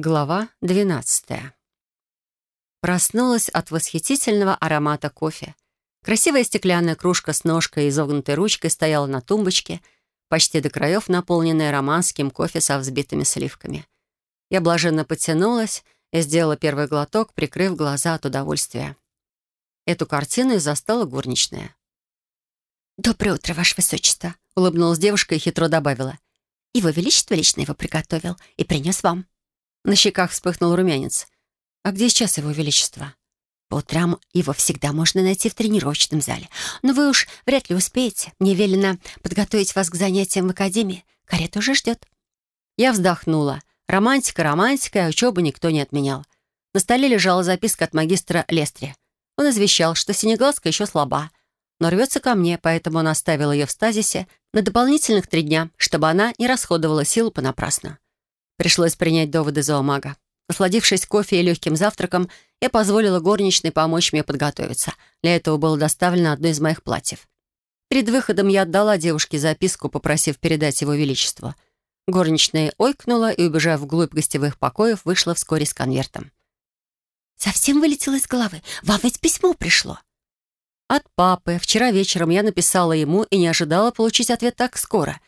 Глава 12. Проснулась от восхитительного аромата кофе. Красивая стеклянная кружка с ножкой и изогнутой ручкой стояла на тумбочке, почти до краев наполненная романским кофе со взбитыми сливками. Я блаженно потянулась и сделала первый глоток, прикрыв глаза от удовольствия. Эту картину и застала горничная. «Доброе утро, Ваше Высочество», — улыбнулась девушка и хитро добавила. «Его Величество лично его приготовил и принес вам». На щеках вспыхнул румянец. «А где сейчас его величество?» «По утрам его всегда можно найти в тренировочном зале. Но вы уж вряд ли успеете. Мне велено подготовить вас к занятиям в академии. Карета уже ждет». Я вздохнула. Романтика, романтика, а учебу никто не отменял. На столе лежала записка от магистра Лестри. Он извещал, что синеглазка еще слаба, но рвется ко мне, поэтому он оставил ее в стазисе на дополнительных три дня, чтобы она не расходовала силу понапрасну. Пришлось принять доводы зоомага. Насладившись кофе и легким завтраком, я позволила горничной помочь мне подготовиться. Для этого было доставлено одно из моих платьев. Перед выходом я отдала девушке записку, попросив передать его величеству. Горничная ойкнула и, убежав вглубь гостевых покоев, вышла вскоре с конвертом. «Совсем вылетело из головы. Вам ведь письмо пришло». От папы. Вчера вечером я написала ему и не ожидала получить ответ так скоро.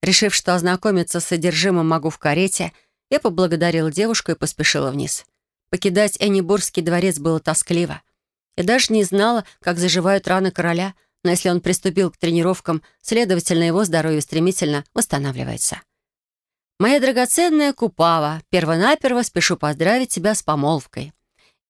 Решив, что ознакомиться с содержимым могу в карете, я поблагодарила девушку и поспешила вниз. Покидать Эннибургский дворец было тоскливо. Я даже не знала, как заживают раны короля, но если он приступил к тренировкам, следовательно, его здоровье стремительно восстанавливается. Моя драгоценная Купава, первонаперво спешу поздравить тебя с помолвкой.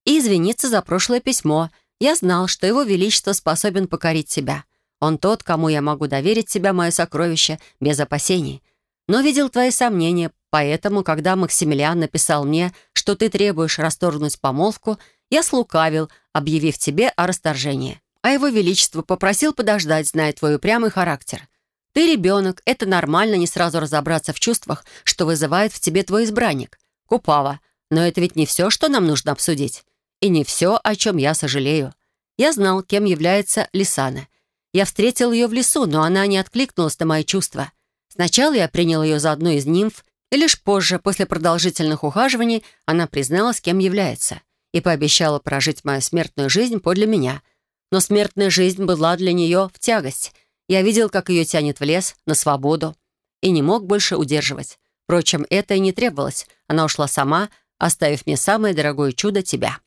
И извиниться за прошлое письмо. Я знал, что его величество способен покорить тебя. Он тот, кому я могу доверить себя, мое сокровище, без опасений. Но видел твои сомнения, поэтому, когда Максимилиан написал мне, что ты требуешь расторгнуть помолвку, я слукавил, объявив тебе о расторжении. А его величество попросил подождать, зная твой упрямый характер. Ты ребенок, это нормально не сразу разобраться в чувствах, что вызывает в тебе твой избранник. Купава. Но это ведь не все, что нам нужно обсудить. И не все, о чем я сожалею. Я знал, кем является Лисана — я встретил ее в лесу, но она не откликнулась на мои чувства. Сначала я принял ее за одну из нимф, и лишь позже, после продолжительных ухаживаний, она призналась, кем является, и пообещала прожить мою смертную жизнь подле меня. Но смертная жизнь была для нее в тягость. Я видел, как ее тянет в лес, на свободу, и не мог больше удерживать. Впрочем, это и не требовалось. Она ушла сама, оставив мне самое дорогое чудо — тебя.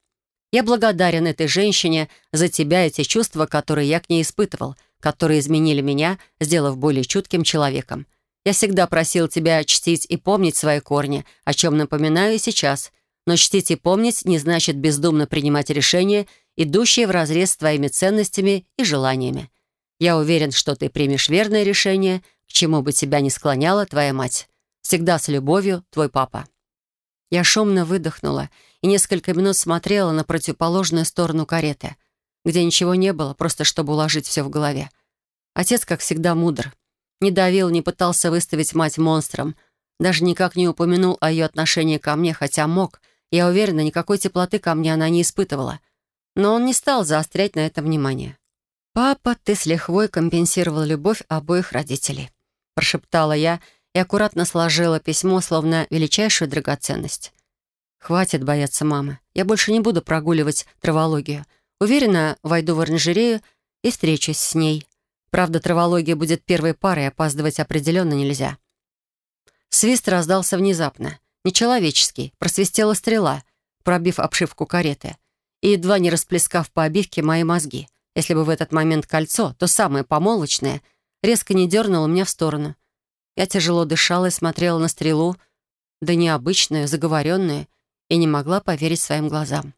Я благодарен этой женщине за тебя и те чувства, которые я к ней испытывал, которые изменили меня, сделав более чутким человеком. Я всегда просил тебя чтить и помнить свои корни, о чем напоминаю и сейчас. Но чтить и помнить не значит бездумно принимать решения, идущие вразрез с твоими ценностями и желаниями. Я уверен, что ты примешь верное решение, к чему бы тебя ни склоняла твоя мать. Всегда с любовью, твой папа. Я шумно выдохнула и несколько минут смотрела на противоположную сторону кареты, где ничего не было, просто чтобы уложить все в голове. Отец, как всегда, мудр. Не давил, не пытался выставить мать монстром, даже никак не упомянул о ее отношении ко мне, хотя мог. Я уверена, никакой теплоты ко мне она не испытывала. Но он не стал заострять на это внимание. «Папа, ты с лихвой компенсировал любовь обоих родителей», прошептала я и аккуратно сложила письмо, словно величайшую драгоценность. «Хватит бояться мамы. Я больше не буду прогуливать травологию. Уверена, войду в оранжерею и встречусь с ней. Правда, травология будет первой парой, опаздывать определенно нельзя». Свист раздался внезапно. Нечеловеческий. Просвистела стрела, пробив обшивку кареты. И едва не расплескав по обивке мои мозги. Если бы в этот момент кольцо, то самое помолочное, резко не дернуло меня в сторону. Я тяжело дышала и смотрела на стрелу, да необычную, заговоренную, и не могла поверить своим глазам.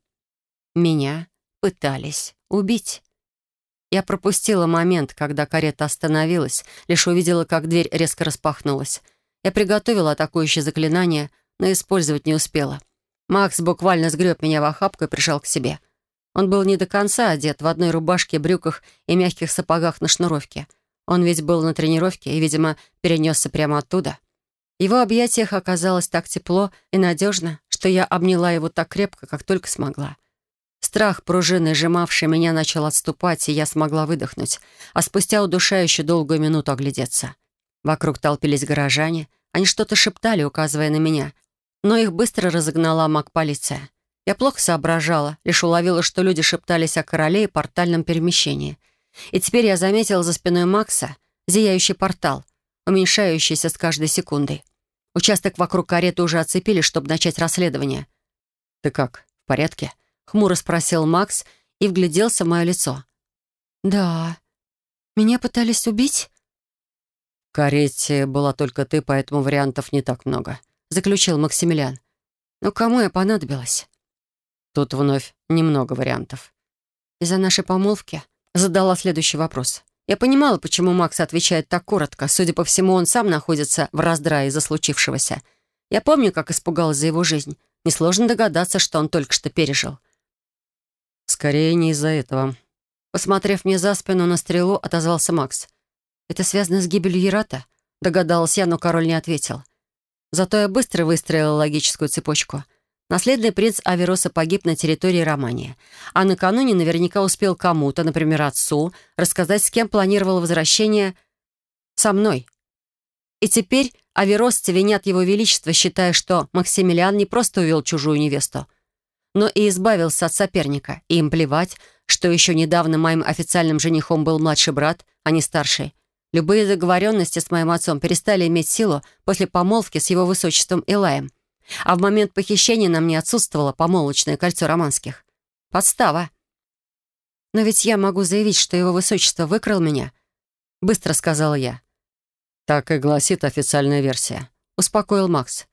Меня пытались убить. Я пропустила момент, когда карета остановилась, лишь увидела, как дверь резко распахнулась. Я приготовила атакующее заклинание, но использовать не успела. Макс буквально сгреб меня в охапку и прижал к себе. Он был не до конца одет, в одной рубашке, брюках и мягких сапогах на шнуровке — он ведь был на тренировке и, видимо, перенесся прямо оттуда. В его объятиях оказалось так тепло и надежно, что я обняла его так крепко, как только смогла. Страх, пружины, сжимавший меня, начал отступать, и я смогла выдохнуть, а спустя удушающую долгую минуту оглядеться. Вокруг толпились горожане, они что-то шептали, указывая на меня. Но их быстро разогнала маг-полиция. Я плохо соображала, лишь уловила, что люди шептались о короле и портальном перемещении. И теперь я заметила за спиной Макса зияющий портал, уменьшающийся с каждой секундой. Участок вокруг кареты уже оцепили, чтобы начать расследование. «Ты как, в порядке?» — хмуро спросил Макс и вгляделся в мое лицо. «Да. Меня пытались убить?» «В карете была только ты, поэтому вариантов не так много», — заключил Максимилиан. «Но кому я понадобилась?» Тут вновь немного вариантов. Из-за нашей помолвки задала следующий вопрос. Я понимала, почему Макс отвечает так коротко. Судя по всему, он сам находится в раздрае из-за случившегося. Я помню, как испугалась за его жизнь. Несложно догадаться, что он только что пережил. «Скорее не из-за этого». Посмотрев мне за спину на стрелу, отозвался Макс. «Это связано с гибелью Ярата?» Догадалась я, но король не ответил. Зато я быстро выстроила логическую цепочку. Наследный принц Авероса погиб на территории Романии, а накануне наверняка успел кому-то, например, отцу, рассказать, с кем планировал возвращение со мной. И теперь аверосцы винят его величество, считая, что Максимилиан не просто увел чужую невесту, но и избавился от соперника. Им плевать, что еще недавно моим официальным женихом был младший брат, а не старший. Любые договоренности с моим отцом перестали иметь силу после помолвки с его высочеством Илаем — а в момент похищения на мне отсутствовало помолвочное кольцо романских. Подстава. Но ведь я могу заявить, что его высочество выкрал меня. Быстро сказала я. Так и гласит официальная версия. Успокоил Макс.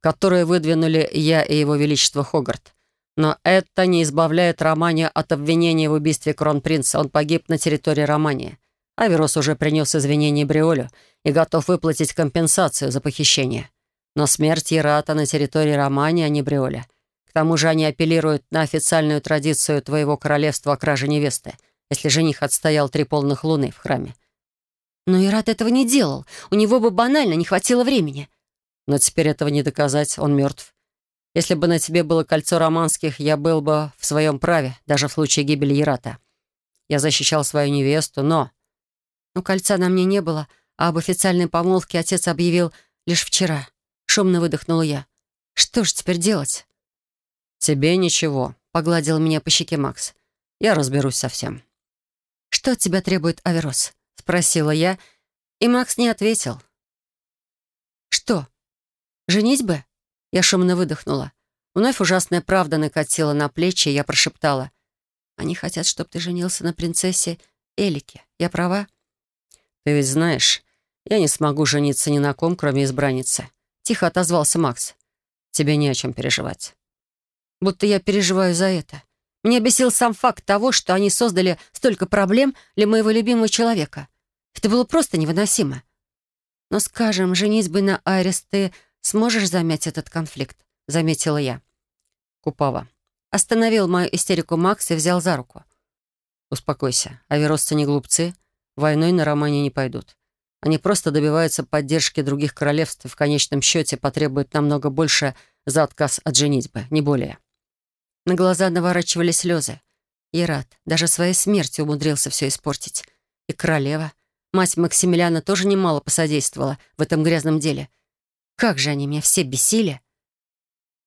Которую выдвинули я и его величество Хогарт. Но это не избавляет Романия от обвинения в убийстве кронпринца. Он погиб на территории Романии. Аверос уже принес извинения Бриолю и готов выплатить компенсацию за похищение. Но смерть Ярата на территории Романии, а не Бриоля. К тому же они апеллируют на официальную традицию твоего королевства о краже невесты, если жених отстоял три полных луны в храме. Но Ират этого не делал. У него бы банально не хватило времени. Но теперь этого не доказать, он мертв. Если бы на тебе было кольцо романских, я был бы в своем праве, даже в случае гибели Ярата. Я защищал свою невесту, но... Но кольца на мне не было, а об официальной помолвке отец объявил лишь вчера. Шумно выдохнула я. «Что ж теперь делать?» «Тебе ничего», — погладил меня по щеке Макс. «Я разберусь со всем». «Что от тебя требует Аверос?» — спросила я, и Макс не ответил. «Что? Женить бы?» Я шумно выдохнула. Вновь ужасная правда накатила на плечи, и я прошептала. «Они хотят, чтобы ты женился на принцессе Элике. Я права?» «Ты ведь знаешь, я не смогу жениться ни на ком, кроме избранницы. — тихо отозвался Макс. «Тебе не о чем переживать». «Будто я переживаю за это. Меня бесил сам факт того, что они создали столько проблем для моего любимого человека. Это было просто невыносимо. Но, скажем, женитьбы на Айрис сможешь замять этот конфликт?» — заметила я. Купава. Остановил мою истерику Макс и взял за руку. «Успокойся. Аверосцы не глупцы. Войной на Романе не пойдут. Они просто добиваются поддержки других королевств и в конечном счете потребуют намного больше за отказ от женитьбы, не более. На глаза наворачивали слезы. Ират даже своей смертью умудрился все испортить. И королева, мать Максимилиана, тоже немало посодействовала в этом грязном деле. Как же они меня все бесили!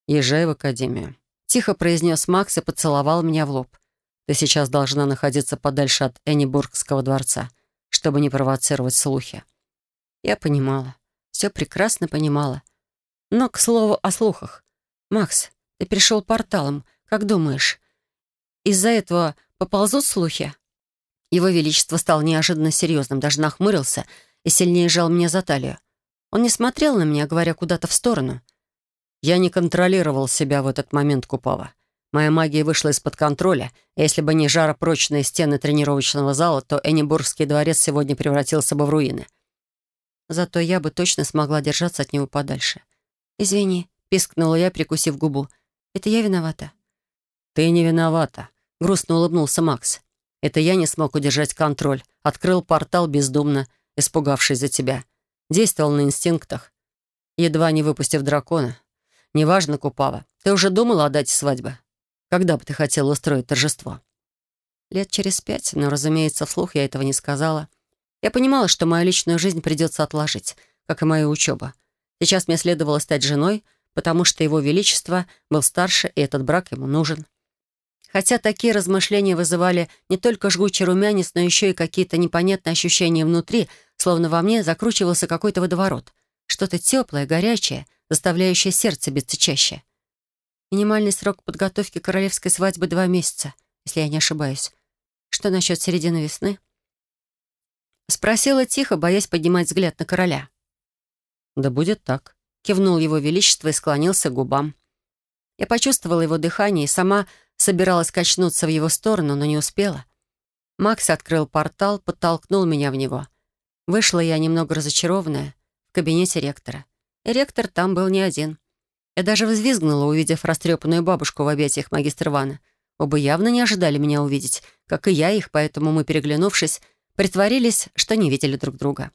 «Езжай в академию», — тихо произнес Макс и поцеловал меня в лоб. «Ты сейчас должна находиться подальше от Эннибургского дворца чтобы не провоцировать слухи. Я понимала, все прекрасно понимала. Но, к слову, о слухах. «Макс, ты перешел порталом. Как думаешь, из-за этого поползут слухи?» Его Величество стал неожиданно серьезным, даже нахмурился и сильнее сжал меня за талию. Он не смотрел на меня, говоря куда-то в сторону. Я не контролировал себя в этот момент Купава. Моя магия вышла из-под контроля, если бы не жаропрочные стены тренировочного зала, то Эннибургский дворец сегодня превратился бы в руины. Зато я бы точно смогла держаться от него подальше. «Извини», — пискнула я, прикусив губу. «Это я виновата?» «Ты не виновата», — грустно улыбнулся Макс. «Это я не смог удержать контроль. Открыл портал бездумно, испугавшись за тебя. Действовал на инстинктах, едва не выпустив дракона. Неважно, Купава, ты уже думала о дате свадьбы?» Когда бы ты хотела устроить торжество?» Лет через пять, но, разумеется, вслух я этого не сказала. Я понимала, что мою личную жизнь придется отложить, как и мою учебу. Сейчас мне следовало стать женой, потому что его величество был старше, и этот брак ему нужен. Хотя такие размышления вызывали не только жгучий румянец, но еще и какие-то непонятные ощущения внутри, словно во мне закручивался какой-то водоворот. Что-то теплое, горячее, заставляющее сердце биться чаще. Минимальный срок подготовки королевской свадьбы — два месяца, если я не ошибаюсь. Что насчет середины весны? Спросила тихо, боясь поднимать взгляд на короля. «Да будет так», — кивнул его величество и склонился к губам. Я почувствовала его дыхание и сама собиралась качнуться в его сторону, но не успела. Макс открыл портал, подтолкнул меня в него. Вышла я немного разочарованная в кабинете ректора. И ректор там был не один. Я даже взвизгнула, увидев растрепанную бабушку в объятиях магистра Вана. Оба явно не ожидали меня увидеть, как и я их, поэтому мы, переглянувшись, притворились, что не видели друг друга.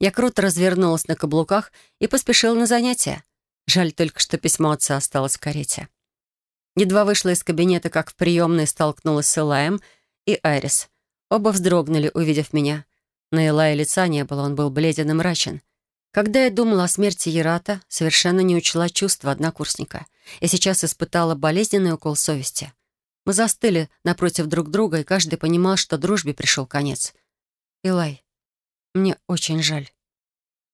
Я круто развернулась на каблуках и поспешила на занятия. Жаль только, что письмо отца осталось в карете. Едва вышла из кабинета, как в приемной столкнулась с Элаем и Айрис. Оба вздрогнули, увидев меня. На Элае лица не было, он был бледен и мрачен. Когда я думала о смерти Ярата, совершенно не учла чувства однокурсника. И сейчас испытала болезненный укол совести. Мы застыли напротив друг друга, и каждый понимал, что дружбе пришел конец. «Илай, мне очень жаль».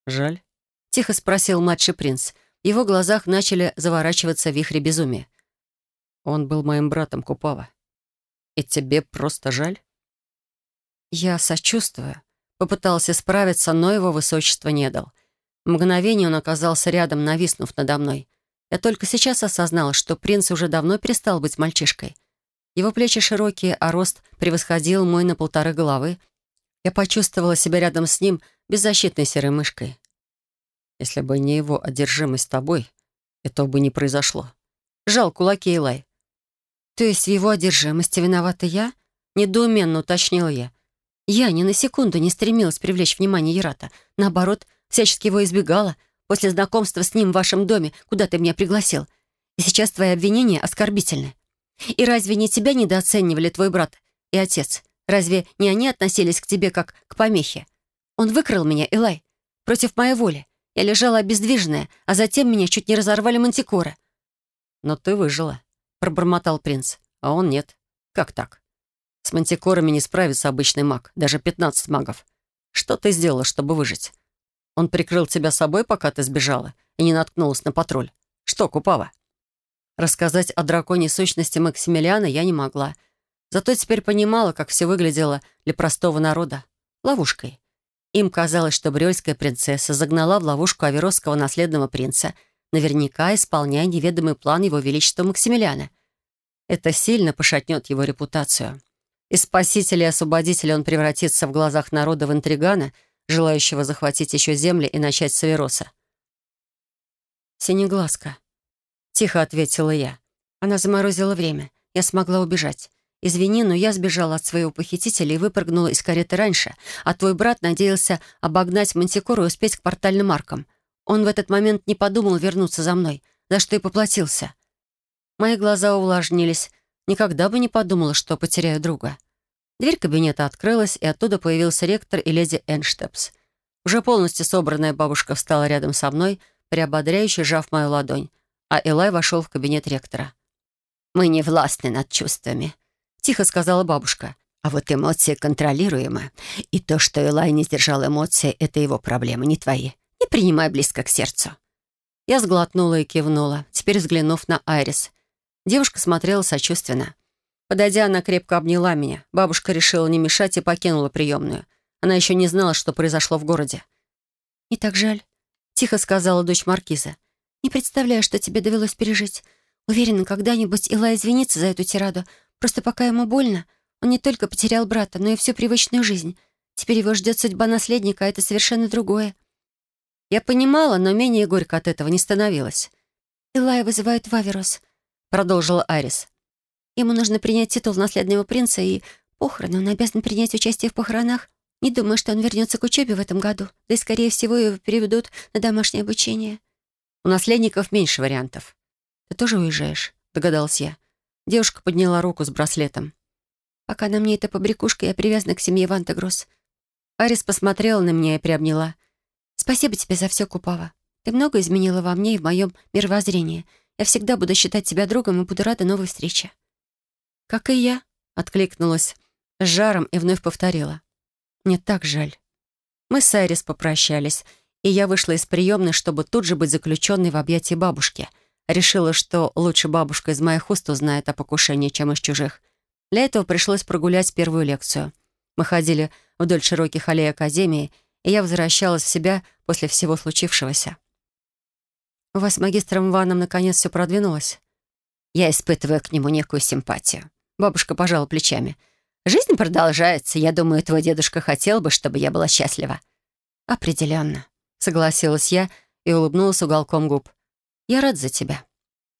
«Жаль?» — тихо спросил младший принц. В его глазах начали заворачиваться вихри безумия. Он был моим братом Купава. И тебе просто жаль? Я сочувствую. Попытался справиться, но его высочество не дал. Мгновение он оказался рядом, нависнув надо мной. Я только сейчас осознала, что принц уже давно перестал быть мальчишкой. Его плечи широкие, а рост превосходил мой на полторы головы. Я почувствовала себя рядом с ним беззащитной серой мышкой. Если бы не его одержимость тобой, этого бы не произошло. Жал кулаки Илай. «То есть в его одержимости виновата я?» — недоуменно уточнила я. Я ни на секунду не стремилась привлечь внимание Ярата. Наоборот, всячески его избегала. После знакомства с ним в вашем доме, куда ты меня пригласил. И сейчас твои обвинения оскорбительны. И разве не тебя недооценивали твой брат и отец? Разве не они относились к тебе как к помехе? Он выкрал меня, Элай, против моей воли. Я лежала обездвиженная, а затем меня чуть не разорвали мантикоры. Но ты выжила. — пробормотал принц. «А он нет. Как так? С мантикорами не справится обычный маг, даже пятнадцать магов. Что ты сделала, чтобы выжить? Он прикрыл тебя собой, пока ты сбежала, и не наткнулась на патруль. Что, Купава?» Рассказать о драконе сущности Максимилиана я не могла. Зато теперь понимала, как все выглядело для простого народа. Ловушкой. Им казалось, что брёльская принцесса загнала в ловушку аверосского наследного принца — наверняка исполняя неведомый план его величества Максимилиана. Это сильно пошатнет его репутацию. Из спасителя и освободителя он превратится в глазах народа в интригана, желающего захватить еще земли и начать с Авероса. «Синеглазка», — тихо ответила я. Она заморозила время. Я смогла убежать. Извини, но я сбежала от своего похитителя и выпрыгнула из кареты раньше, а твой брат надеялся обогнать Мантикору и успеть к портальным аркам. Он в этот момент не подумал вернуться за мной, за что и поплатился. Мои глаза увлажнились. Никогда бы не подумала, что потеряю друга. Дверь кабинета открылась, и оттуда появился ректор и леди Энштепс. Уже полностью собранная бабушка встала рядом со мной, приободряюще сжав мою ладонь, а Элай вошел в кабинет ректора. «Мы не властны над чувствами», — тихо сказала бабушка. «А вот эмоции контролируемы. И то, что Элай не сдержал эмоции, — это его проблемы, не твои. Принимай близко к сердцу». Я сглотнула и кивнула, теперь взглянув на Айрис. Девушка смотрела сочувственно. Подойдя, она крепко обняла меня. Бабушка решила не мешать и покинула приемную. Она еще не знала, что произошло в городе. «Не так жаль», — тихо сказала дочь Маркиза. «Не представляю, что тебе довелось пережить. Уверена, когда-нибудь Илай извинится за эту тираду. Просто пока ему больно, он не только потерял брата, но и всю привычную жизнь. Теперь его ждет судьба наследника, а это совершенно другое. Я понимала, но менее горько от этого не становилось. «Илая вызывает Ваверос», — продолжила Арис. «Ему нужно принять титул наследного принца и похороны. Он обязан принять участие в похоронах. Не думаю, что он вернется к учебе в этом году. Да и, скорее всего, его переведут на домашнее обучение». «У наследников меньше вариантов». «Ты тоже уезжаешь?» — догадалась я. Девушка подняла руку с браслетом. «Пока на мне эта побрякушка, я привязана к семье Вантагрос». Арис посмотрела на меня и приобняла. «Спасибо тебе за все, Купава. Ты много изменила во мне и в моем мировоззрении. Я всегда буду считать тебя другом и буду рада новой встрече». «Как и я», — откликнулась с жаром и вновь повторила. «Мне так жаль». Мы с Айрис попрощались, и я вышла из приемной, чтобы тут же быть заключенной в объятии бабушки. Решила, что лучше бабушка из моих уст узнает о покушении, чем из чужих. Для этого пришлось прогулять первую лекцию. Мы ходили вдоль широких аллей Академии, и я возвращалась в себя после всего случившегося. «У вас с магистром Ваном наконец все продвинулось?» Я испытываю к нему некую симпатию. Бабушка пожала плечами. «Жизнь продолжается. Я думаю, твой дедушка хотел бы, чтобы я была счастлива». «Определенно», — согласилась я и улыбнулась уголком губ. «Я рад за тебя».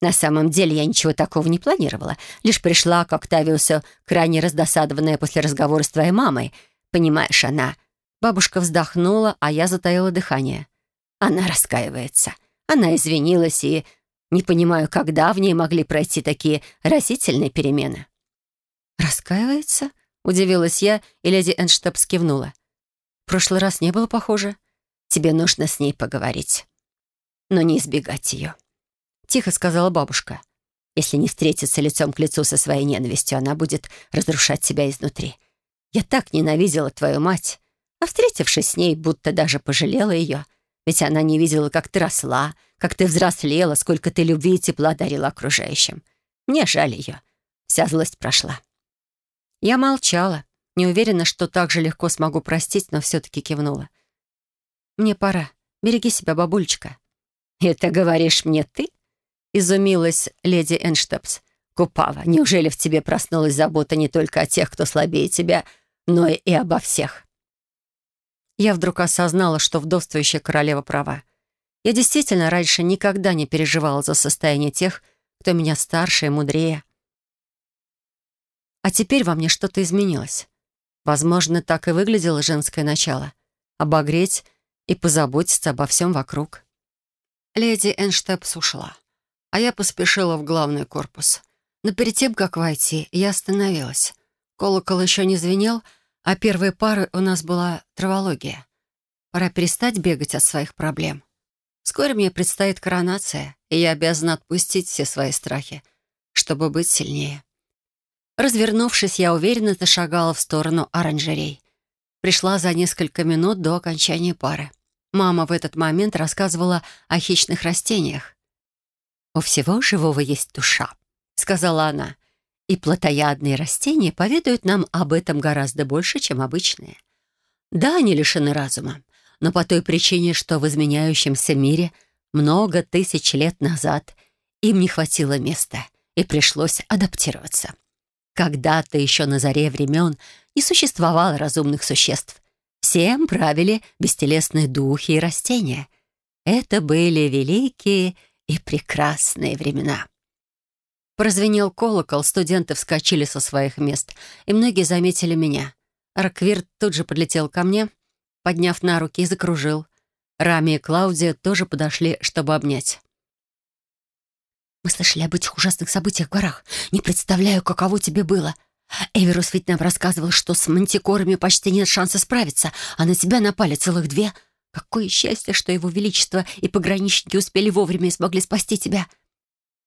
На самом деле я ничего такого не планировала. Лишь пришла к Октавиусу, крайне раздосадованная после разговора с твоей мамой. Понимаешь, она... Бабушка вздохнула, а я затаила дыхание. Она раскаивается. Она извинилась, и не понимаю, когда в ней могли пройти такие растительные перемены. «Раскаивается?» — удивилась я, и леди Энштаб скивнула. «В прошлый раз не было похоже. Тебе нужно с ней поговорить, но не избегать ее», — тихо сказала бабушка. «Если не встретиться лицом к лицу со своей ненавистью, она будет разрушать себя изнутри. Я так ненавидела твою мать, а встретившись с ней, будто даже пожалела ее, ведь она не видела, как ты росла, как ты взрослела, сколько ты любви и тепла дарила окружающим. Мне жаль ее. Вся злость прошла». Я молчала, не уверена, что так же легко смогу простить, но все-таки кивнула. «Мне пора. Береги себя, бабулечка». «Это говоришь мне ты?» — изумилась леди Энштепс. «Купава, неужели в тебе проснулась забота не только о тех, кто слабее тебя, но и обо всех?» Я вдруг осознала, что вдовствующая королева права. Я действительно раньше никогда не переживала за состояние тех, кто меня старше и мудрее. А теперь во мне что-то изменилось. Возможно, так и выглядело женское начало. Обогреть и позаботиться обо всем вокруг. Леди Энштепс ушла, а я поспешила в главный корпус. Но перед тем, как войти, я остановилась. Колокол еще не звенел, а первой парой у нас была травология. Пора перестать бегать от своих проблем. Вскоре мне предстоит коронация, и я обязана отпустить все свои страхи, чтобы быть сильнее. Развернувшись, я уверенно зашагала в сторону оранжерей. Пришла за несколько минут до окончания пары. Мама в этот момент рассказывала о хищных растениях. «У всего живого есть душа», — сказала она. «И плотоядные растения поведают нам об этом гораздо больше, чем обычные. Да, они лишены разума, но по той причине, что в изменяющемся мире много тысяч лет назад им не хватило места и пришлось адаптироваться. Когда-то еще на заре времен не существовало разумных существ. Всем правили бестелесные духи и растения. Это были великие и прекрасные времена. Прозвенел колокол, студенты вскочили со своих мест, и многие заметили меня. Арквирт тут же подлетел ко мне, подняв на руки и закружил. Рами и Клаудия тоже подошли, чтобы обнять. Мы слышали об этих ужасных событиях в горах. Не представляю, каково тебе было. Эверус ведь нам рассказывал, что с мантикорами почти нет шанса справиться, а на тебя напали целых две. Какое счастье, что его величество и пограничники успели вовремя и смогли спасти тебя.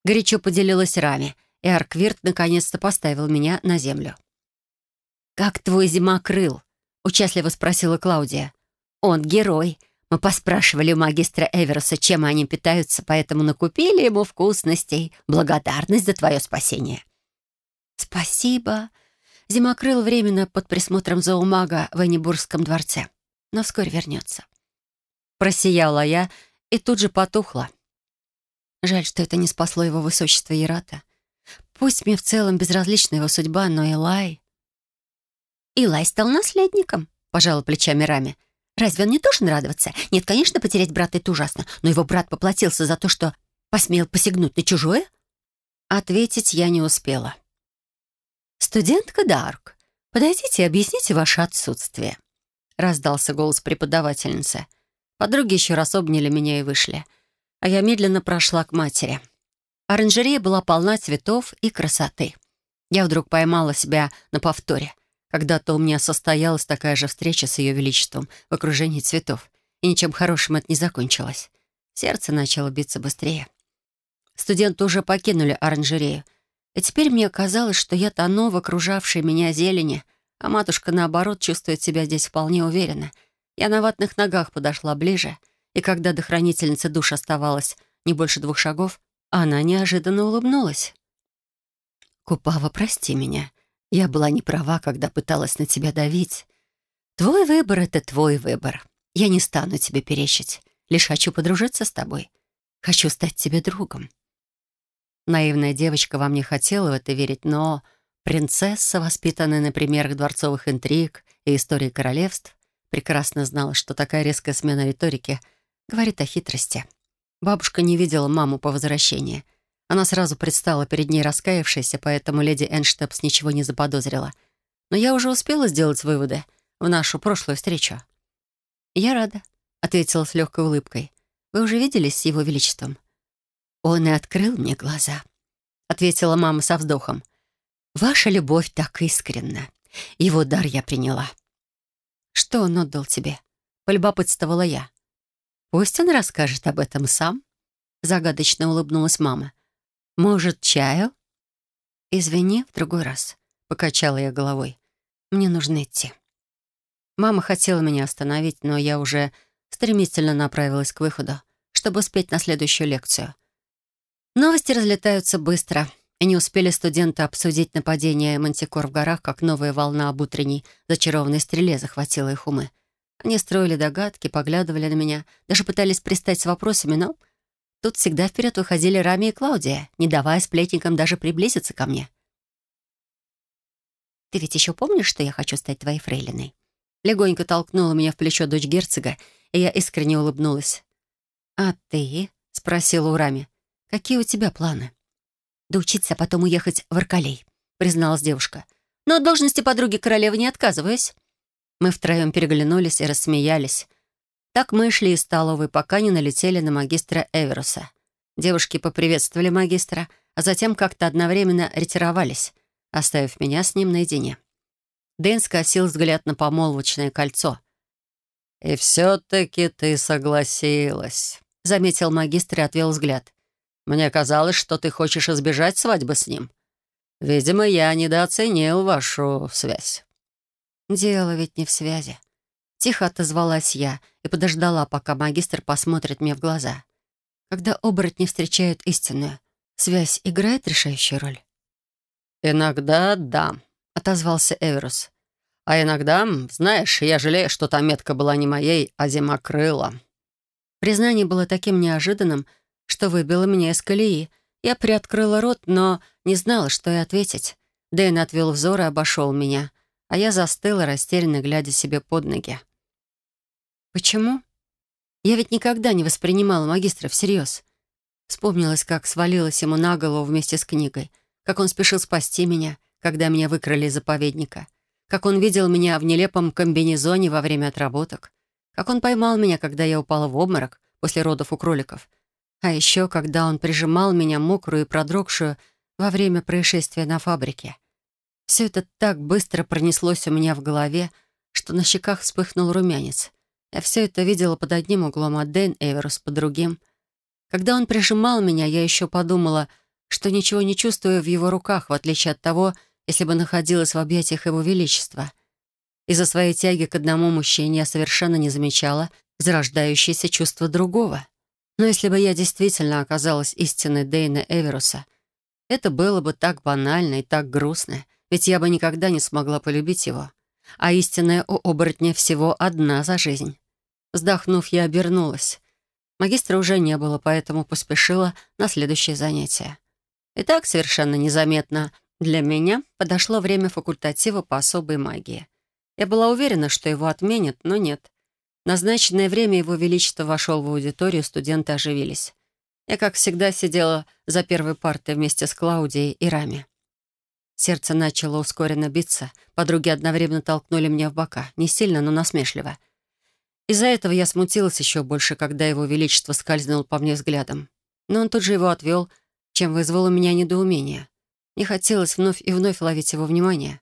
Горячо поделилась Рами, и Арквирт наконец-то поставил меня на землю. «Как твой зимокрыл?» — участливо спросила Клаудия. «Он герой. Мы поспрашивали у магистра Эвероса, чем они питаются, поэтому накупили ему вкусностей. Благодарность за твое спасение». «Спасибо». Зимокрыл временно под присмотром зоомага в Эннибургском дворце, но вскоре вернется. Просияла я и тут же потухла. Жаль, что это не спасло его высочество Ярата. Пусть мне в целом безразлична его судьба, но Илай... «Илай стал наследником», — пожала плечами Рами. Разве он не должен радоваться? Нет, конечно, потерять брата — это ужасно, но его брат поплатился за то, что посмел посягнуть на чужое? Ответить я не успела. «Студентка Дарк, подойдите и объясните ваше отсутствие», — раздался голос преподавательницы. Подруги еще раз обняли меня и вышли, а я медленно прошла к матери. Оранжерея была полна цветов и красоты. Я вдруг поймала себя на повторе — когда-то у меня состоялась такая же встреча с Ее Величеством в окружении цветов, и ничем хорошим это не закончилось. Сердце начало биться быстрее. Студенты уже покинули оранжерею, и теперь мне казалось, что я тону в окружавшей меня зелени, а матушка, наоборот, чувствует себя здесь вполне уверенно. Я на ватных ногах подошла ближе, и когда до хранительницы душ оставалось не больше двух шагов, она неожиданно улыбнулась. «Купава, прости меня. Я была не права, когда пыталась на тебя давить. Твой выбор — это твой выбор. Я не стану тебе перечить. Лишь хочу подружиться с тобой. Хочу стать тебе другом». Наивная девочка во мне хотела в это верить, но принцесса, воспитанная на примерах дворцовых интриг и истории королевств, прекрасно знала, что такая резкая смена риторики говорит о хитрости. Бабушка не видела маму по возвращении. Она сразу предстала перед ней раскаявшейся, поэтому леди Энштепс ничего не заподозрила. Но я уже успела сделать выводы в нашу прошлую встречу. «Я рада», — ответила с легкой улыбкой. «Вы уже виделись с его величеством?» «Он и открыл мне глаза», — ответила мама со вздохом. «Ваша любовь так искренна. Его дар я приняла». «Что он отдал тебе?» — полюбопытствовала я. «Пусть он расскажет об этом сам», — загадочно улыбнулась мама. «Может, чаю?» «Извини, в другой раз», — покачала я головой. «Мне нужно идти». Мама хотела меня остановить, но я уже стремительно направилась к выходу, чтобы успеть на следующую лекцию. Новости разлетаются быстро, и не успели студенты обсудить нападение мантикор в горах, как новая волна об утренней зачарованной стреле захватила их умы. Они строили догадки, поглядывали на меня, даже пытались пристать с вопросами, но тут всегда вперед выходили Рами и Клаудия, не давая сплетникам даже приблизиться ко мне. «Ты ведь еще помнишь, что я хочу стать твоей фрейлиной?» Легонько толкнула меня в плечо дочь герцога, и я искренне улыбнулась. «А ты?» — спросила у Рами. «Какие у тебя планы?» «Да учиться, а потом уехать в Аркалей», — призналась девушка. «Но от должности подруги королевы не отказываюсь». Мы втроем переглянулись и рассмеялись. Так мы шли из столовой, пока не налетели на магистра Эверуса. Девушки поприветствовали магистра, а затем как-то одновременно ретировались, оставив меня с ним наедине. Дэн скосил взгляд на помолвочное кольцо. «И все-таки ты согласилась», — заметил магистр и отвел взгляд. Мне казалось, что ты хочешь избежать свадьбы с ним. Видимо, я недооценил вашу связь». «Дело ведь не в связи». Тихо отозвалась я и подождала, пока магистр посмотрит мне в глаза. Когда оборотни встречают истинную, связь играет решающую роль? «Иногда да», — отозвался Эверус. «А иногда, знаешь, я жалею, что та метка была не моей, а зимокрыла». Признание было таким неожиданным, что выбило меня из колеи. Я приоткрыла рот, но не знала, что и ответить. Дэйн отвел взор и обошел меня, а я застыла, растерянно глядя себе под ноги. «Почему?» Я ведь никогда не воспринимала магистра всерьез. Вспомнилось, как свалилась ему на голову вместе с книгой, как он спешил спасти меня, когда меня выкрали из заповедника, как он видел меня в нелепом комбинезоне во время отработок, как он поймал меня, когда я упала в обморок после родов у кроликов — а еще, когда он прижимал меня мокрую и продрогшую во время происшествия на фабрике. Все это так быстро пронеслось у меня в голове, что на щеках вспыхнул румянец. Я все это видела под одним углом, а Дэн Эверус под другим. Когда он прижимал меня, я еще подумала, что ничего не чувствую в его руках, в отличие от того, если бы находилась в объятиях его величества. Из-за своей тяги к одному мужчине я совершенно не замечала зарождающееся чувство другого. Но если бы я действительно оказалась истинной Дейна Эверуса, это было бы так банально и так грустно, ведь я бы никогда не смогла полюбить его. А истинная у оборотня всего одна за жизнь. Вздохнув, я обернулась. Магистра уже не было, поэтому поспешила на следующее занятие. И так совершенно незаметно для меня подошло время факультатива по особой магии. Я была уверена, что его отменят, но нет назначенное время Его Величество вошел в аудиторию, студенты оживились. Я, как всегда, сидела за первой партой вместе с Клаудией и Рами. Сердце начало ускоренно биться, подруги одновременно толкнули меня в бока, не сильно, но насмешливо. Из-за этого я смутилась еще больше, когда Его Величество скользнул по мне взглядом. Но он тут же его отвел, чем вызвало у меня недоумение. Не хотелось вновь и вновь ловить его внимание.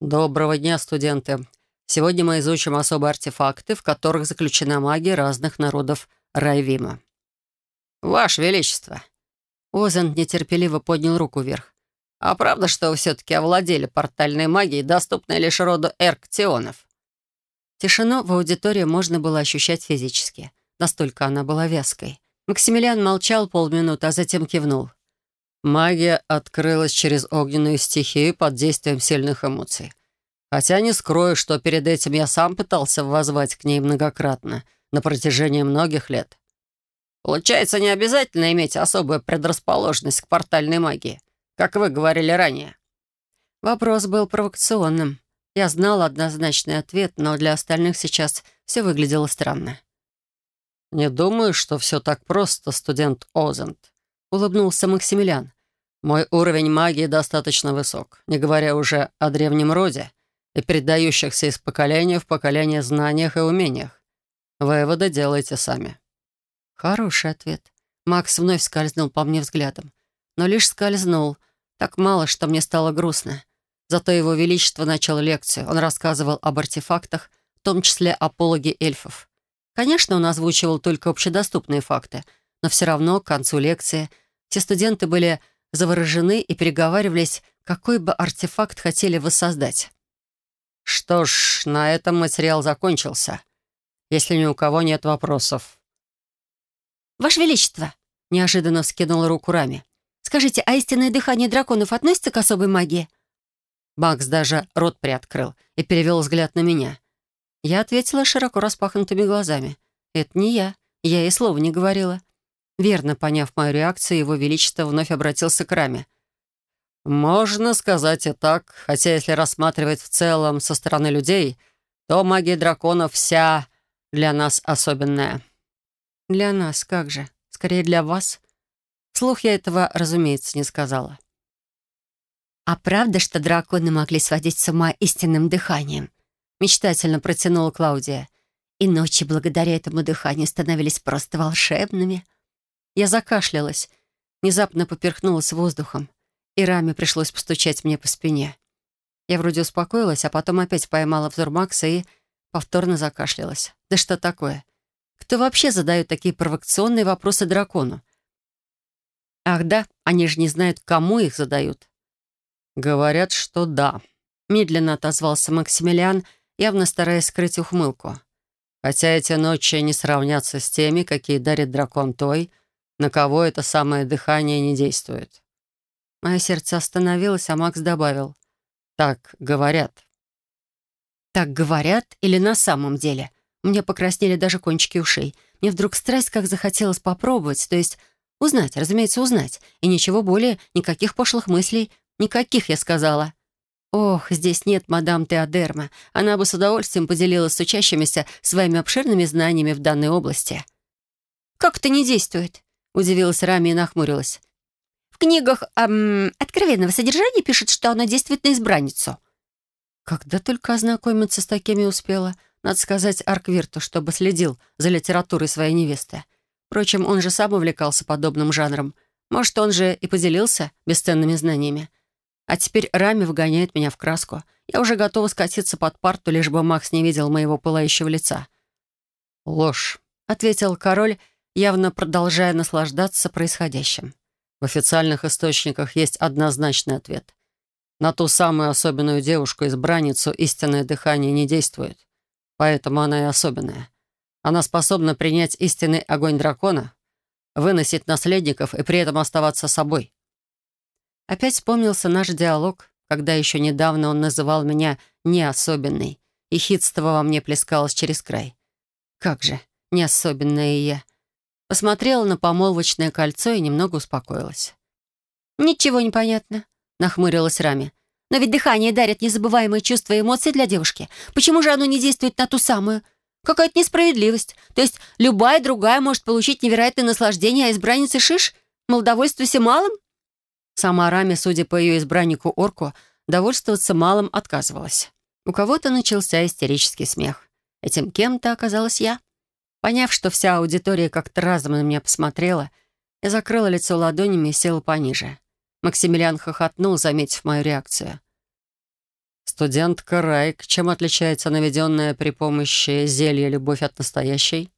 «Доброго дня, студенты. Сегодня мы изучим особые артефакты, в которых заключена магия разных народов Райвима. «Ваше Величество!» Озент нетерпеливо поднял руку вверх. «А правда, что вы все-таки овладели портальной магией, доступной лишь роду эрктионов?» Тишину в аудитории можно было ощущать физически. Настолько она была вязкой. Максимилиан молчал полминуты, а затем кивнул. Магия открылась через огненную стихию под действием сильных эмоций. Хотя не скрою, что перед этим я сам пытался воззвать к ней многократно, на протяжении многих лет. Получается, не обязательно иметь особую предрасположенность к портальной магии, как вы говорили ранее. Вопрос был провокационным. Я знал однозначный ответ, но для остальных сейчас все выглядело странно. «Не думаю, что все так просто, студент Озент», — улыбнулся Максимилиан. «Мой уровень магии достаточно высок, не говоря уже о древнем роде и передающихся из поколения в поколение знаниях и умениях. Выводы делайте сами». Хороший ответ. Макс вновь скользнул по мне взглядом. Но лишь скользнул. Так мало, что мне стало грустно. Зато его величество начал лекцию. Он рассказывал об артефактах, в том числе о пологе эльфов. Конечно, он озвучивал только общедоступные факты, но все равно к концу лекции все студенты были заворожены и переговаривались, какой бы артефакт хотели воссоздать. «Что ж, на этом материал закончился. Если ни у кого нет вопросов, «Ваше Величество!» — неожиданно вскинула руку Рами. «Скажите, а истинное дыхание драконов относится к особой магии?» Макс даже рот приоткрыл и перевел взгляд на меня. Я ответила широко распахнутыми глазами. «Это не я. Я и слова не говорила». Верно поняв мою реакцию, его величество вновь обратился к Раме. «Можно сказать и так, хотя если рассматривать в целом со стороны людей, то магия драконов вся для нас особенная». «Для нас, как же? Скорее для вас?» Вслух я этого, разумеется, не сказала. «А правда, что драконы могли сводить с ума истинным дыханием?» Мечтательно протянула Клаудия. «И ночи благодаря этому дыханию становились просто волшебными». Я закашлялась, внезапно поперхнулась воздухом, и Раме пришлось постучать мне по спине. Я вроде успокоилась, а потом опять поймала взор Макса и повторно закашлялась. «Да что такое?» Кто вообще задает такие провокационные вопросы дракону? Ах да, они же не знают, кому их задают. Говорят, что да. Медленно отозвался Максимилиан, явно стараясь скрыть ухмылку. Хотя эти ночи не сравнятся с теми, какие дарит дракон той, на кого это самое дыхание не действует. Мое сердце остановилось, а Макс добавил. Так говорят. Так говорят или на самом деле? Мне покраснели даже кончики ушей. Мне вдруг страсть как захотелось попробовать, то есть узнать, разумеется, узнать. И ничего более, никаких пошлых мыслей. Никаких, я сказала. Ох, здесь нет мадам Теодерма. Она бы с удовольствием поделилась с учащимися своими обширными знаниями в данной области. «Как это не действует?» — удивилась Рами и нахмурилась. «В книгах эм, откровенного содержания пишут, что она действует на избранницу». Когда только ознакомиться с такими успела. Надо сказать Арквирту, чтобы следил за литературой своей невесты. Впрочем, он же сам увлекался подобным жанром. Может, он же и поделился бесценными знаниями. А теперь Рами выгоняет меня в краску. Я уже готова скатиться под парту, лишь бы Макс не видел моего пылающего лица. «Ложь», — ответил король, явно продолжая наслаждаться происходящим. В официальных источниках есть однозначный ответ. На ту самую особенную девушку-избранницу истинное дыхание не действует. Поэтому она и особенная. Она способна принять истинный огонь дракона, выносить наследников и при этом оставаться собой. Опять вспомнился наш диалог, когда еще недавно он называл меня «не особенной», и хитство во мне плескалось через край. Как же, не особенная я. Посмотрела на помолвочное кольцо и немного успокоилась. «Ничего не понятно», — нахмурилась Рами. Но ведь дыхание дарит незабываемые чувства и эмоции для девушки. Почему же оно не действует на ту самую? Какая-то несправедливость. То есть любая другая может получить невероятное наслаждение, а избранница Шиш мол, довольствуйся малым? Сама Рами, судя по ее избраннику Орку, довольствоваться малым отказывалась. У кого-то начался истерический смех. Этим кем-то оказалась я. Поняв, что вся аудитория как-то разом на меня посмотрела, я закрыла лицо ладонями и села пониже. Максимилиан хохотнул, заметив мою реакцию. «Студентка Райк, чем отличается наведенная при помощи зелья любовь от настоящей?»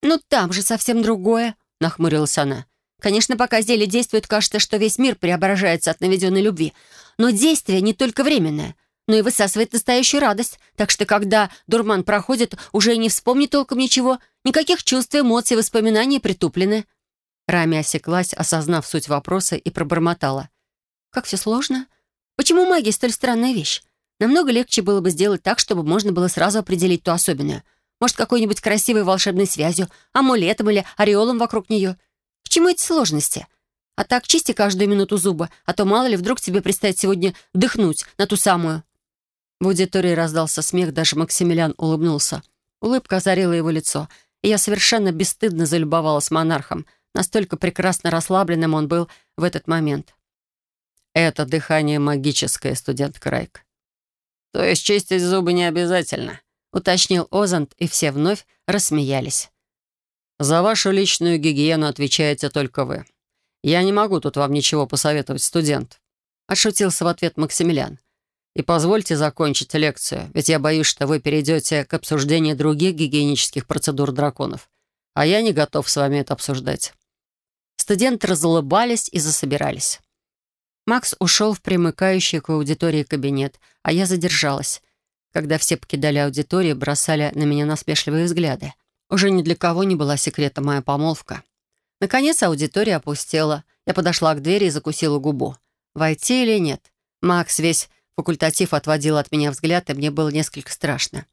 «Ну там же совсем другое», — нахмурилась она. «Конечно, пока зелье действует, кажется, что весь мир преображается от наведенной любви. Но действие не только временное, но и высасывает настоящую радость. Так что, когда дурман проходит, уже и не вспомни толком ничего. Никаких чувств, эмоций, воспоминаний притуплены». Рами осеклась, осознав суть вопроса, и пробормотала. «Как все сложно? Почему магия столь странная вещь? Намного легче было бы сделать так, чтобы можно было сразу определить то особенное. Может, какой-нибудь красивой волшебной связью, амулетом или ореолом вокруг нее. К чему эти сложности? А так чисти каждую минуту зуба, а то мало ли вдруг тебе предстоит сегодня дыхнуть на ту самую». В аудитории раздался смех, даже Максимилиан улыбнулся. Улыбка озарила его лицо, и я совершенно бесстыдно залюбовалась монархом. Настолько прекрасно расслабленным он был в этот момент. «Это дыхание магическое, студент Крайк». «То есть чистить зубы не обязательно?» — уточнил Озант, и все вновь рассмеялись. «За вашу личную гигиену отвечаете только вы. Я не могу тут вам ничего посоветовать, студент», — отшутился в ответ Максимилиан. «И позвольте закончить лекцию, ведь я боюсь, что вы перейдете к обсуждению других гигиенических процедур драконов, а я не готов с вами это обсуждать». Студенты разулыбались и засобирались. Макс ушел в примыкающий к аудитории кабинет, а я задержалась. Когда все покидали аудиторию, бросали на меня насмешливые взгляды. Уже ни для кого не была секрета моя помолвка. Наконец аудитория опустела. Я подошла к двери и закусила губу. Войти или нет? Макс весь факультатив отводил от меня взгляд, и мне было несколько страшно.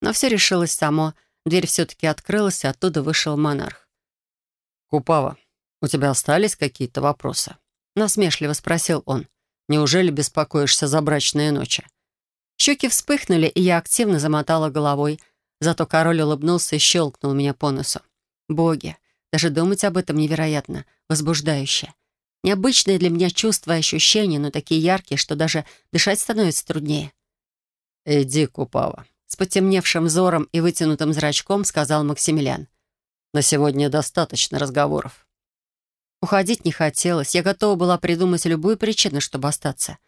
Но все решилось само. Дверь все-таки открылась, и оттуда вышел монарх. «Купава, у тебя остались какие-то вопросы?» Насмешливо спросил он. «Неужели беспокоишься за брачные ночи?» Щеки вспыхнули, и я активно замотала головой. Зато король улыбнулся и щелкнул меня по носу. «Боги! Даже думать об этом невероятно, возбуждающе. Необычные для меня чувства и ощущения, но такие яркие, что даже дышать становится труднее». «Иди, Купава», — с потемневшим взором и вытянутым зрачком сказал Максимилиан. «На сегодня достаточно разговоров». Уходить не хотелось. Я готова была придумать любую причину, чтобы остаться.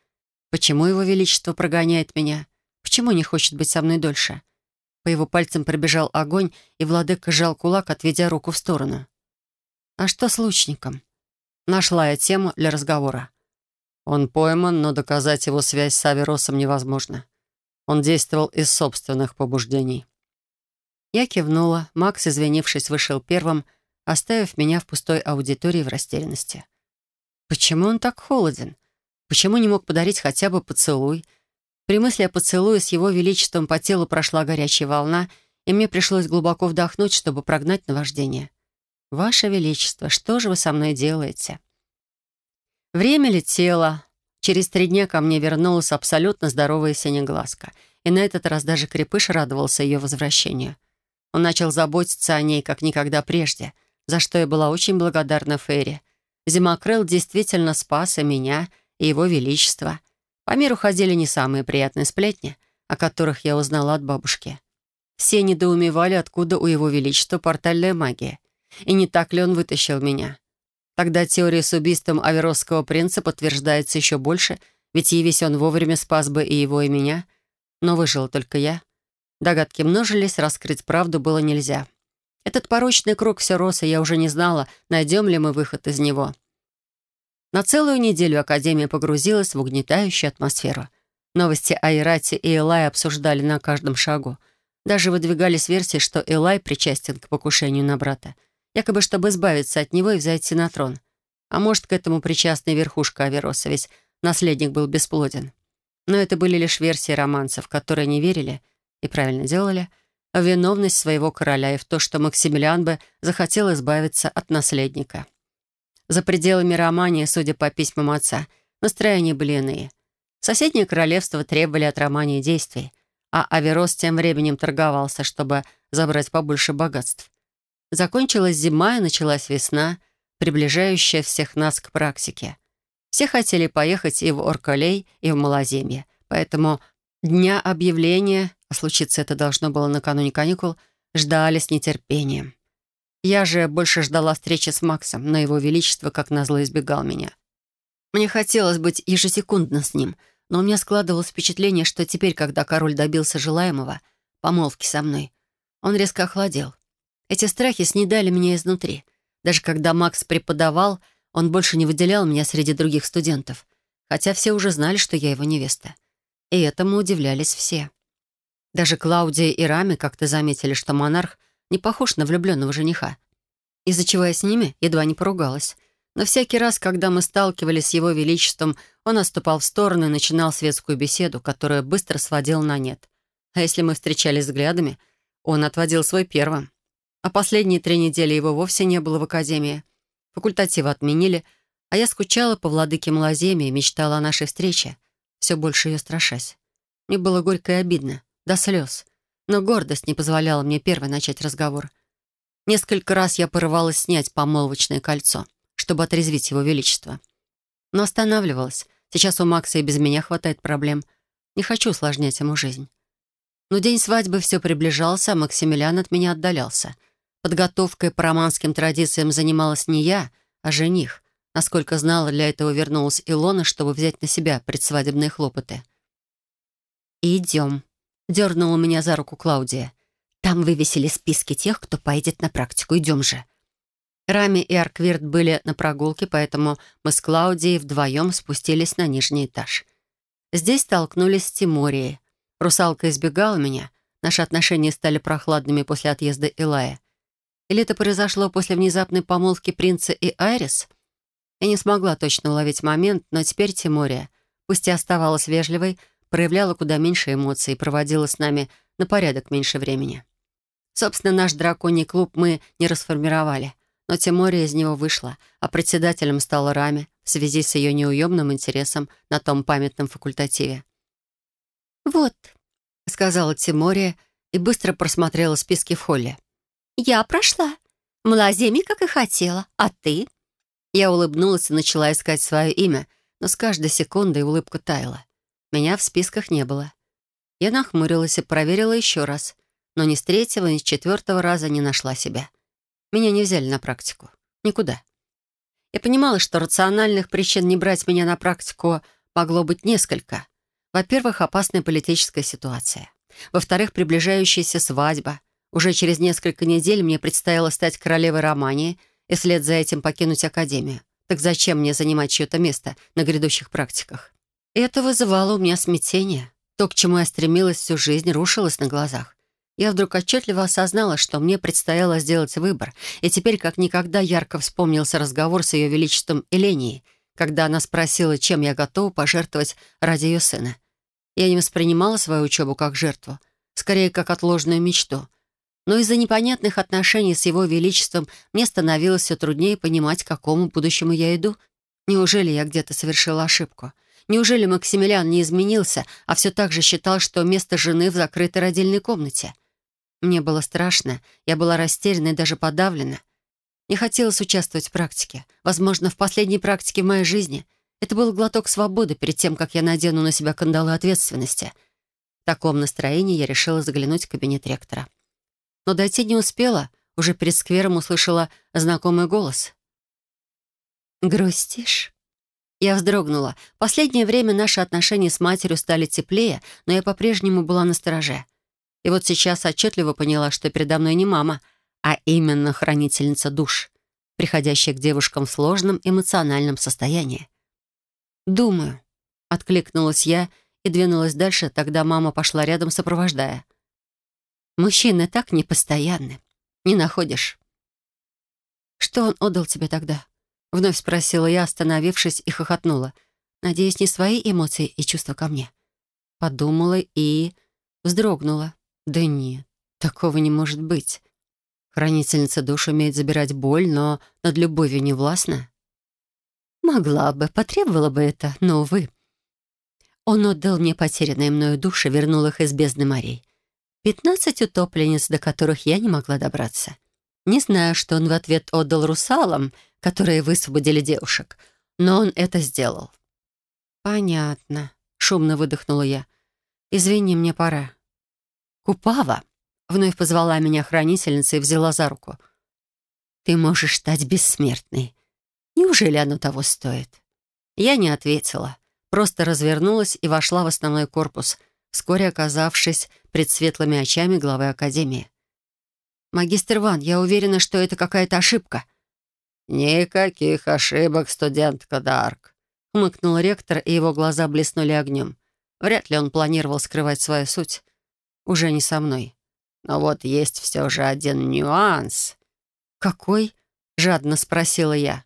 Почему его величество прогоняет меня? Почему не хочет быть со мной дольше? По его пальцам пробежал огонь, и владыка сжал кулак, отведя руку в сторону. «А что с лучником?» Нашла я тему для разговора. Он пойман, но доказать его связь с Аверосом невозможно. Он действовал из собственных побуждений. Я кивнула. Макс, извинившись, вышел первым — оставив меня в пустой аудитории в растерянности. Почему он так холоден? Почему не мог подарить хотя бы поцелуй? При мысли о поцелуе с его величеством по телу прошла горячая волна, и мне пришлось глубоко вдохнуть, чтобы прогнать наваждение. «Ваше Величество, что же вы со мной делаете?» Время летело. Через три дня ко мне вернулась абсолютно здоровая синеглазка, и на этот раз даже Крепыш радовался ее возвращению. Он начал заботиться о ней, как никогда прежде — за что я была очень благодарна Ферри. Зимокрыл действительно спас и меня, и его величество. По миру ходили не самые приятные сплетни, о которых я узнала от бабушки. Все недоумевали, откуда у его величества портальная магия. И не так ли он вытащил меня? Тогда теория с убийством Аверосского принца подтверждается еще больше, ведь явись он вовремя спас бы и его, и меня. Но выжила только я. Догадки множились, раскрыть правду было нельзя. Этот порочный круг все рос, и я уже не знала, найдем ли мы выход из него. На целую неделю Академия погрузилась в угнетающую атмосферу. Новости о Ирате и Элай обсуждали на каждом шагу. Даже выдвигались версии, что Элай причастен к покушению на брата, якобы чтобы избавиться от него и взять на трон. А может, к этому причастна верхушка Авероса, ведь наследник был бесплоден. Но это были лишь версии романцев, которые не верили и правильно делали — в виновность своего короля и в то, что Максимилиан бы захотел избавиться от наследника. За пределами Романии, судя по письмам отца, настроения были иные. Соседние королевства требовали от Романии действий, а Аверос тем временем торговался, чтобы забрать побольше богатств. Закончилась зима и началась весна, приближающая всех нас к практике. Все хотели поехать и в Оркалей, и в Малоземье, поэтому дня объявления а случиться это должно было накануне каникул, ждали с нетерпением. Я же больше ждала встречи с Максом, но его величество, как назло, избегал меня. Мне хотелось быть ежесекундно с ним, но у меня складывалось впечатление, что теперь, когда король добился желаемого, помолвки со мной, он резко охладел. Эти страхи снедали меня изнутри. Даже когда Макс преподавал, он больше не выделял меня среди других студентов, хотя все уже знали, что я его невеста. И этому удивлялись все. Даже Клаудия и Рами как-то заметили, что монарх не похож на влюбленного жениха, из-за чего я с ними едва не поругалась. Но всякий раз, когда мы сталкивались с его величеством, он отступал в сторону и начинал светскую беседу, которая быстро сводила на нет. А если мы встречались взглядами, он отводил свой первым. А последние три недели его вовсе не было в академии. Факультативы отменили, а я скучала по владыке Малоземии и мечтала о нашей встрече, все больше ее страшась. Мне было горько и обидно, до слез. Но гордость не позволяла мне первой начать разговор. Несколько раз я порывалась снять помолвочное кольцо — чтобы отрезвить его величество. Но останавливалась. Сейчас у Макса и без меня хватает проблем. Не хочу усложнять ему жизнь. Но день свадьбы все приближался, а Максимилиан от меня отдалялся. Подготовкой по романским традициям занималась не я, а жених. Насколько знала, для этого вернулась Илона, чтобы взять на себя предсвадебные хлопоты. «Идем», — дернула меня за руку Клаудия. «Там вывесили списки тех, кто поедет на практику. Идем же». Рами и Арквирт были на прогулке, поэтому мы с Клаудией вдвоем спустились на нижний этаж. Здесь столкнулись с Тиморией. Русалка избегала меня. Наши отношения стали прохладными после отъезда Илая. Или это произошло после внезапной помолвки принца и Айрис? Я не смогла точно уловить момент, но теперь Тимория, пусть и оставалась вежливой, проявляла куда меньше эмоций и проводила с нами на порядок меньше времени. Собственно, наш драконий клуб мы не расформировали. Но Тимория из него вышла, а председателем стала Рами в связи с ее неуемным интересом на том памятном факультативе. «Вот», — сказала Тимория и быстро просмотрела списки в холле. «Я прошла. Млаземи, как и хотела. А ты?» Я улыбнулась и начала искать свое имя, но с каждой секундой улыбка таяла. Меня в списках не было. Я нахмурилась и проверила еще раз, но ни с третьего, ни с четвертого раза не нашла себя. Меня не взяли на практику. Никуда. Я понимала, что рациональных причин не брать меня на практику могло быть несколько. Во-первых, опасная политическая ситуация. Во-вторых, приближающаяся свадьба. Уже через несколько недель мне предстояло стать королевой Романии и вслед за этим покинуть Академию. Так зачем мне занимать чье-то место на грядущих практиках? Это вызывало у меня смятение. То, к чему я стремилась всю жизнь, рушилось на глазах я вдруг отчетливо осознала, что мне предстояло сделать выбор, и теперь как никогда ярко вспомнился разговор с Ее Величеством Эленией, когда она спросила, чем я готова пожертвовать ради ее сына. Я не воспринимала свою учебу как жертву, скорее как отложенную мечту. Но из-за непонятных отношений с Его Величеством мне становилось все труднее понимать, к какому будущему я иду. Неужели я где-то совершила ошибку? Неужели Максимилиан не изменился, а все так же считал, что место жены в закрытой родильной комнате? Мне было страшно, я была растеряна и даже подавлена. Не хотелось участвовать в практике. Возможно, в последней практике в моей жизни. Это был глоток свободы перед тем, как я надену на себя кандалы ответственности. В таком настроении я решила заглянуть в кабинет ректора. Но дойти не успела. Уже перед сквером услышала знакомый голос. «Грустишь?» Я вздрогнула. Последнее время наши отношения с матерью стали теплее, но я по-прежнему была на стороже. И вот сейчас отчетливо поняла, что передо мной не мама, а именно хранительница душ, приходящая к девушкам в сложном эмоциональном состоянии. «Думаю», — откликнулась я и двинулась дальше, тогда мама пошла рядом, сопровождая. «Мужчины так непостоянны. Не находишь?» «Что он отдал тебе тогда?» — вновь спросила я, остановившись и хохотнула. Надеюсь, не свои эмоции и чувства ко мне. Подумала и вздрогнула. Да нет, такого не может быть. Хранительница душ умеет забирать боль, но над любовью не властна. Могла бы, потребовала бы это, но, увы. Он отдал мне потерянные мною души, вернул их из бездны морей. Пятнадцать утопленниц, до которых я не могла добраться. Не знаю, что он в ответ отдал русалам, которые высвободили девушек, но он это сделал. «Понятно», — шумно выдохнула я. «Извини, мне пора». «Купава!» — вновь позвала меня хранительница и взяла за руку. «Ты можешь стать бессмертной. Неужели оно того стоит?» Я не ответила, просто развернулась и вошла в основной корпус, вскоре оказавшись пред светлыми очами главы Академии. «Магистр Ван, я уверена, что это какая-то ошибка». «Никаких ошибок, студентка Дарк», — хмыкнул ректор, и его глаза блеснули огнем. Вряд ли он планировал скрывать свою суть. Уже не со мной. Но вот есть все же один нюанс. «Какой?» — жадно спросила я.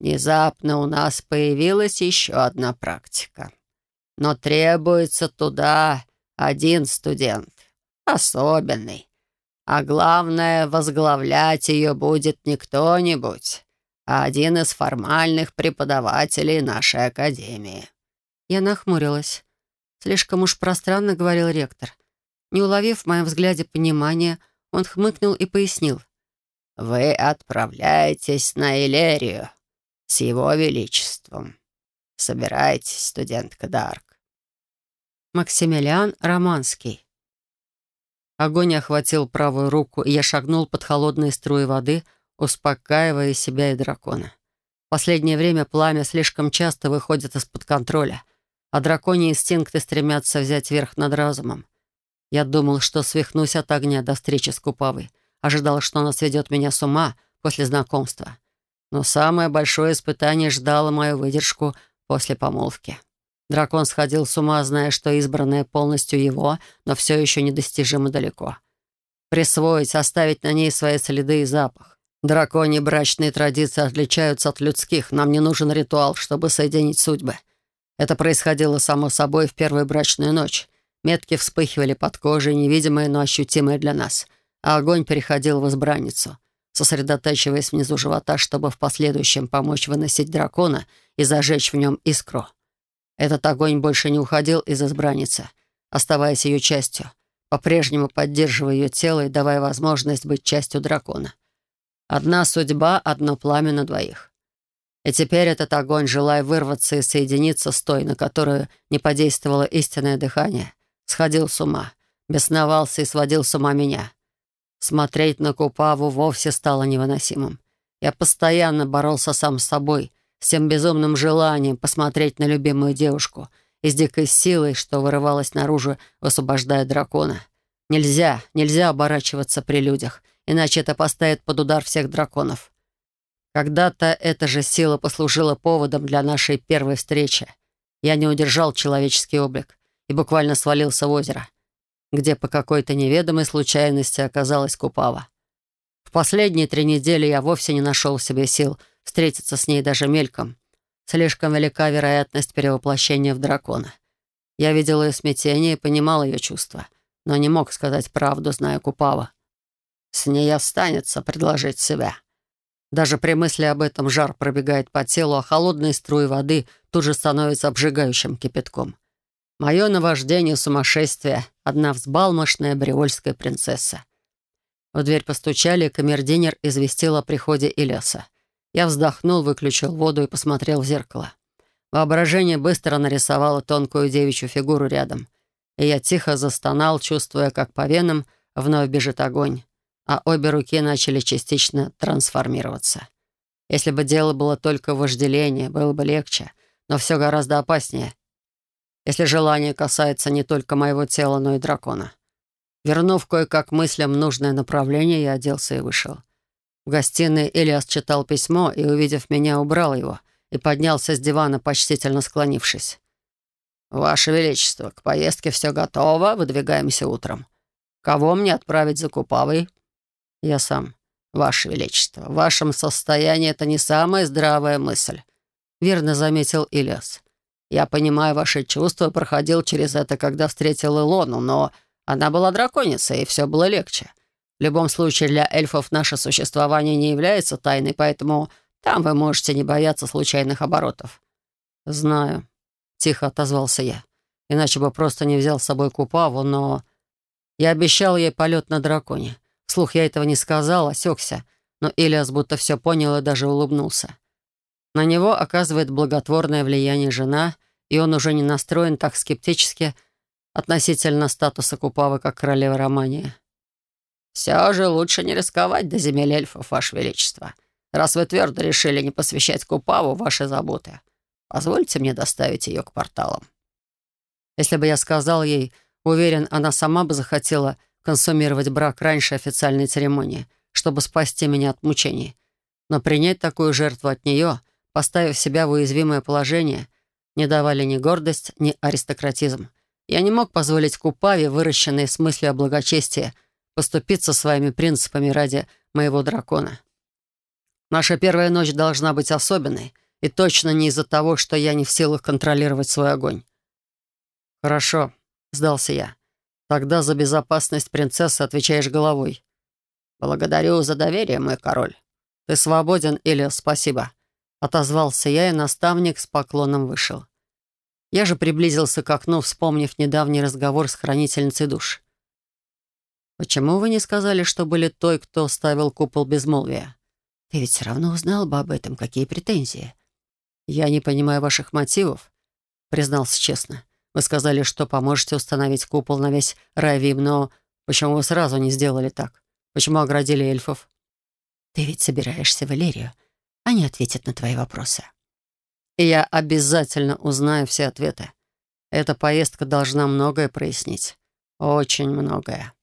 «Внезапно у нас появилась еще одна практика. Но требуется туда один студент, особенный. А главное, возглавлять ее будет не кто-нибудь, а один из формальных преподавателей нашей академии». Я нахмурилась. Слишком уж пространно говорил ректор. Не уловив в моем взгляде понимания, он хмыкнул и пояснил. «Вы отправляетесь на Илерию с его величеством. Собирайтесь, студентка Дарк». Максимилиан Романский. Огонь охватил правую руку, и я шагнул под холодные струи воды, успокаивая себя и дракона. В последнее время пламя слишком часто выходит из-под контроля, а драконьи инстинкты стремятся взять верх над разумом. Я думал, что свихнусь от огня до встречи с Купавой. Ожидал, что она сведет меня с ума после знакомства. Но самое большое испытание ждало мою выдержку после помолвки. Дракон сходил с ума, зная, что избранное полностью его, но все еще недостижимо далеко. Присвоить, оставить на ней свои следы и запах. Драконьи брачные традиции отличаются от людских. Нам не нужен ритуал, чтобы соединить судьбы. Это происходило само собой в первую брачную ночь. Метки вспыхивали под кожей, невидимые, но ощутимые для нас, а огонь переходил в избранницу, сосредотачиваясь внизу живота, чтобы в последующем помочь выносить дракона и зажечь в нем искру. Этот огонь больше не уходил из избранницы, оставаясь ее частью, по-прежнему поддерживая ее тело и давая возможность быть частью дракона. Одна судьба, одно пламя на двоих. И теперь этот огонь, желая вырваться и соединиться с той, на которую не подействовало истинное дыхание, Сходил с ума, бесновался и сводил с ума меня. Смотреть на Купаву вовсе стало невыносимым. Я постоянно боролся сам с собой, с тем безумным желанием посмотреть на любимую девушку и с дикой силой, что вырывалась наружу, высвобождая дракона. Нельзя, нельзя оборачиваться при людях, иначе это поставит под удар всех драконов. Когда-то эта же сила послужила поводом для нашей первой встречи. Я не удержал человеческий облик и буквально свалился в озеро, где по какой-то неведомой случайности оказалась Купава. В последние три недели я вовсе не нашел в себе сил встретиться с ней даже мельком. Слишком велика вероятность перевоплощения в дракона. Я видел ее смятение и понимал ее чувства, но не мог сказать правду, зная Купава. С ней останется предложить себя. Даже при мысли об этом жар пробегает по телу, а холодные струи воды тут же становятся обжигающим кипятком. Мое наваждение сумасшествия, одна взбалмошная бриольская принцесса. В дверь постучали, и камердинер известил о приходе Илеса. Я вздохнул, выключил воду и посмотрел в зеркало. Воображение быстро нарисовало тонкую девичью фигуру рядом. И я тихо застонал, чувствуя, как по венам вновь бежит огонь, а обе руки начали частично трансформироваться. Если бы дело было только в вожделении, было бы легче, но все гораздо опаснее если желание касается не только моего тела, но и дракона. Вернув кое-как мыслям нужное направление, я оделся и вышел. В гостиной Элиас читал письмо и, увидев меня, убрал его и поднялся с дивана, почтительно склонившись. «Ваше Величество, к поездке все готово, выдвигаемся утром. Кого мне отправить за Купавой?» «Я сам. Ваше Величество, в вашем состоянии это не самая здравая мысль», — верно заметил Ильяс. Я понимаю ваши чувства, проходил через это, когда встретил Илону, но она была драконицей, и все было легче. В любом случае, для эльфов наше существование не является тайной, поэтому там вы можете не бояться случайных оборотов». «Знаю», — тихо отозвался я. «Иначе бы просто не взял с собой Купаву, но...» Я обещал ей полет на драконе. Вслух я этого не сказал, осекся, но Илиас будто все понял и даже улыбнулся. На него оказывает благотворное влияние жена, и он уже не настроен так скептически относительно статуса Купавы как королевы Романии. «Все же лучше не рисковать до земель эльфов, Ваше Величество, раз вы твердо решили не посвящать Купаву ваши заботы. Позвольте мне доставить ее к порталам». Если бы я сказал ей, уверен, она сама бы захотела консумировать брак раньше официальной церемонии, чтобы спасти меня от мучений. Но принять такую жертву от нее, поставив себя в уязвимое положение, не давали ни гордость, ни аристократизм. Я не мог позволить Купаве, выращенной с мыслью о благочестии, поступиться своими принципами ради моего дракона. Наша первая ночь должна быть особенной, и точно не из-за того, что я не в силах контролировать свой огонь. «Хорошо», — сдался я. «Тогда за безопасность принцессы отвечаешь головой». «Благодарю за доверие, мой король». «Ты свободен или спасибо?» Отозвался я, и наставник с поклоном вышел. Я же приблизился к окну, вспомнив недавний разговор с хранительницей душ. «Почему вы не сказали, что были той, кто ставил купол безмолвия?» «Ты ведь все равно узнал бы об этом. Какие претензии?» «Я не понимаю ваших мотивов», — признался честно. «Вы сказали, что поможете установить купол на весь Райвим, но почему вы сразу не сделали так? Почему оградили эльфов?» «Ты ведь собираешься в Элерию. Они ответят на твои вопросы». «И я обязательно узнаю все ответы. Эта поездка должна многое прояснить. Очень многое».